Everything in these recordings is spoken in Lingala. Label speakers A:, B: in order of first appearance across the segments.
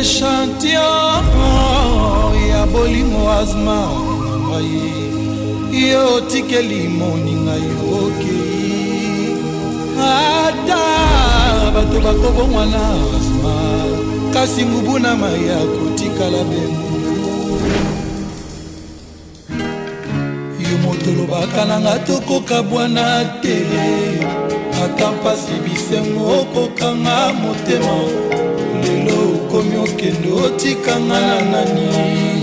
A: echantio ya bolimo azma na ngai yo otikeli moninga yokei ata bato bakobongwana azma kasi ngubu na mai ya kotikala bengu yo moto olobaka nanga tokoka bwana te ata mpasi bisengo okokanga motema lelo okende otikanga na nani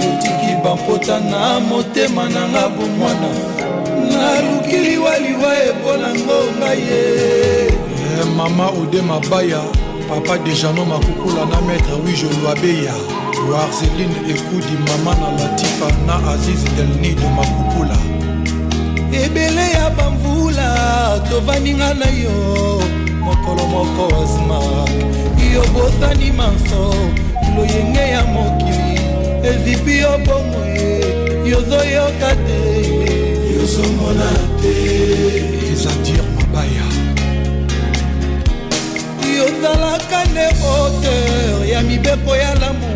A: yotiki bampota na motema nanga bomwana naluki liwaliwa eponango ngai ye eh, mama ode mabaya papa dejano makukula na maître wijo lwabeya warseline ekudi mama na latifa na aziz delnido makukula ebele ya bamvula tovaninga na yo mokolo moko asma yo botani manso bibi yo bongo ye yozoyoka te yozomona te ezadir mabaya yozalaka nde oter ya mibeko ya lamu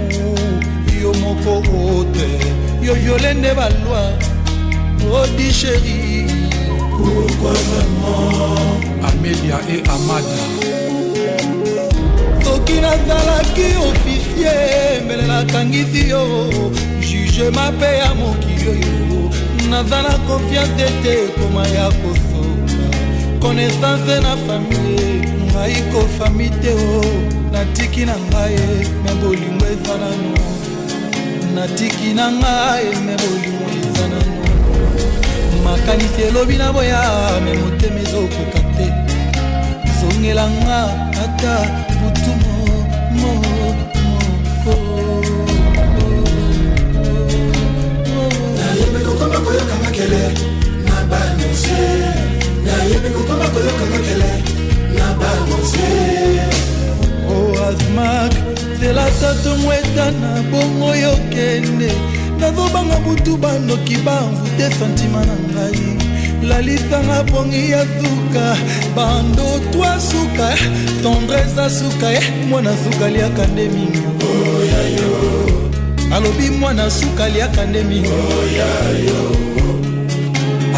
A: yo moko oter yo viole nde balwa odi sheri pourquoi vraiment amelia e amada soki nazalaki ofisi yembelela akangisi yo juge mape ya mokili oyo naza na konfiance ete ekoma ya kosonga konaissance na famille ngai kofami te o natiki na ngai me bolingo eza nano natiki na ngai me bolingo eza nano makanisi elobi na boya me motema ezokoka te zongelanga ata motumo mo nayebi kokomba koyoka makele na banonse nayebi kokomba koyoka makele na banonse oasmak zela tato ngweta na bongo yokende nazobanga butu bandoki banvute santima na ngai lalisanga pongi ya suka bando twa suka tendrese asuka ye eh, mwana suka liaka nde mingi alobi mwana suka liaka nde mingi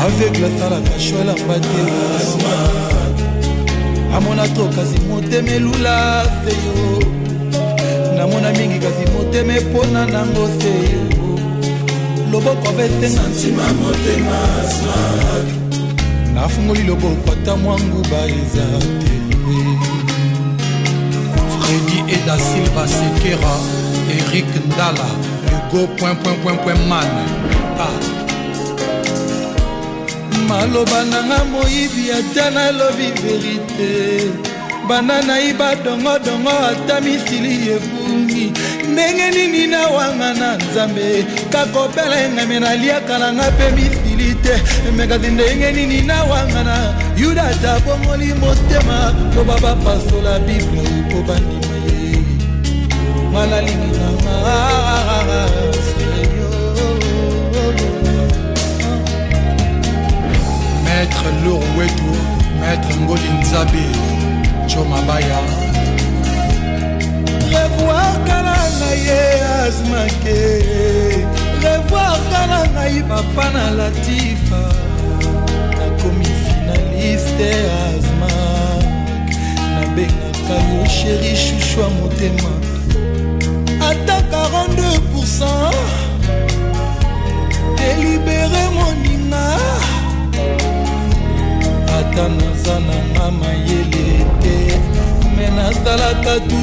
A: aveugle asalaka shwela mbate amona to kasi motema elula seyo namona mingi kasi motema epona nango seyo loboko nafungoli loboko ata mwa nguba eza te fredi eda silva sekera erik ndala hugo man pa ah. maloba nanga moyibi ata nalobi verite bana nayi badongodongo ata misili yebu nalingi ndenge nini nawanga na nzambe kakobela engame naliaka nanga mpe mifili te mekati ndenge nini nawanga na yuda ata bongoli motema po babapasola bible po bandima ye nganalingi nanga maître loroueto maître ngoli nzabe comabaya revoir kala na ye eh, azmake revoir kala ngai papa na latifa nakomi finaliste azmak nabengaka yo sheri shushwa motema ata 42 delibere moninga ata naza nanga mayele te me nasalaka tu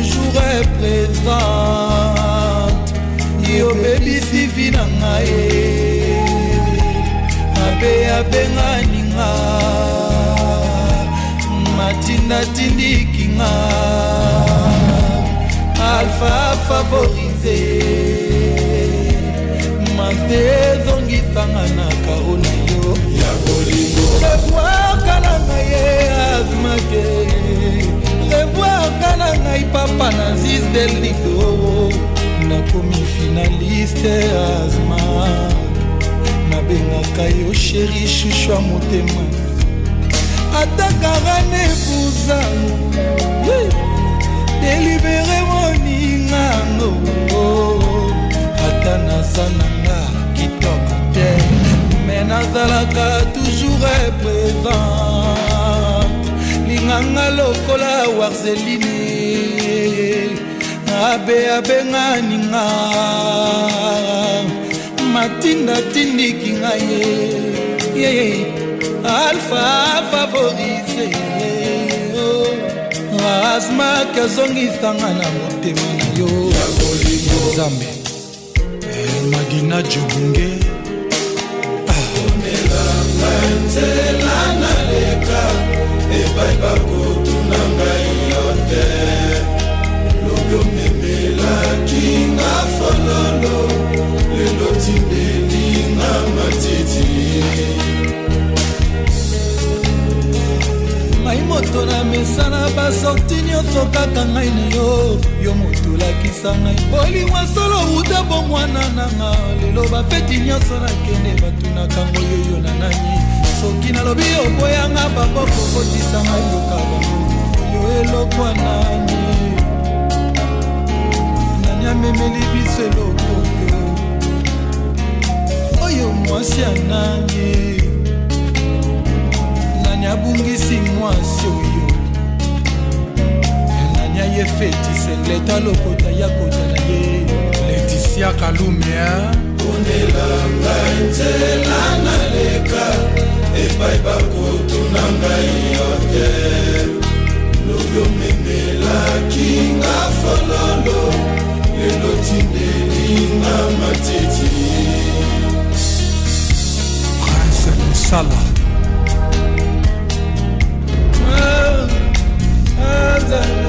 A: sivi na ngai mabe abenganinga matindatindikinga alfa favorize mabe ezongisanganaka ona yo ya bolingo lebwaka na ngai ye azmake lebwaka na ngai papa na zis del lido nakomi finaliste azma nabengaka yo sheri shushu ya motema ataka rane buzalo delibere moningango ata naza nanga kitoko te me nazalaka toujours e présente linganga lokola warzelini abe abenga ninga matinda tindiki nga ye alfa favorise asmak azongisanga na motema na yo nzambe eh, magina jobunge omelanga ah. nzela naleka epai bakoo moto na misala basorti nyonso kaka ngai na yo yo moto lakisa ngai bolingwa solo uta bomwana nanga lelo bafeti nyonso nakende batunaka ngoyoyo na nani soki nalobi oboyanga baboko kotisa ngai yoka bango yo eloko nani nani amemeli biso eloko oyo mwasi anani nabungisi mwasi oyo nani aye fetise leta lokota ya kota na ye letisia kalumia kundela ngai nzela naleka epai bakotuna ngai yo te lobi omemelaki nga fololo lelo tindelinga matiti prince mosala love.